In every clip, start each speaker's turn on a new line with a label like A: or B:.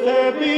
A: Let me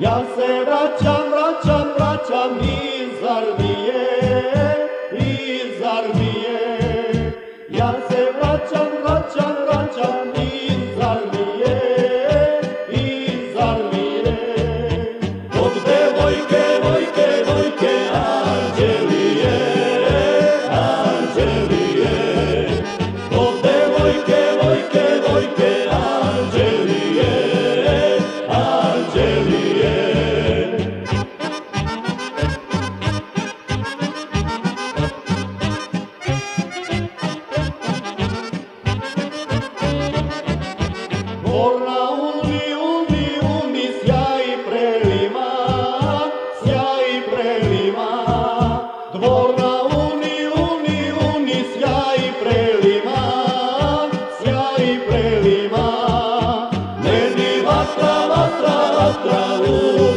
A: Ja se vraćam, vraćam, vraćam iz Armije, iz Ja se vraćam, Morna uni, uni, uni, sjaj prelima, sjaj prelima. Meni vatra, vatra, vatra, uni.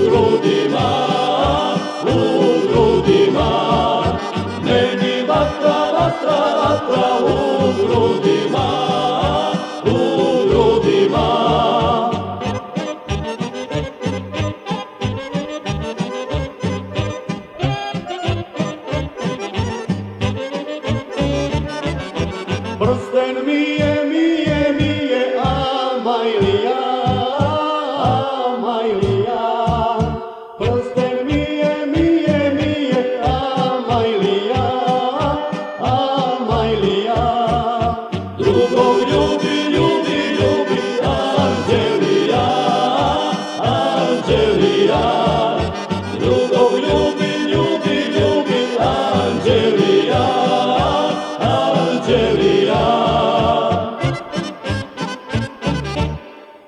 A: But stand me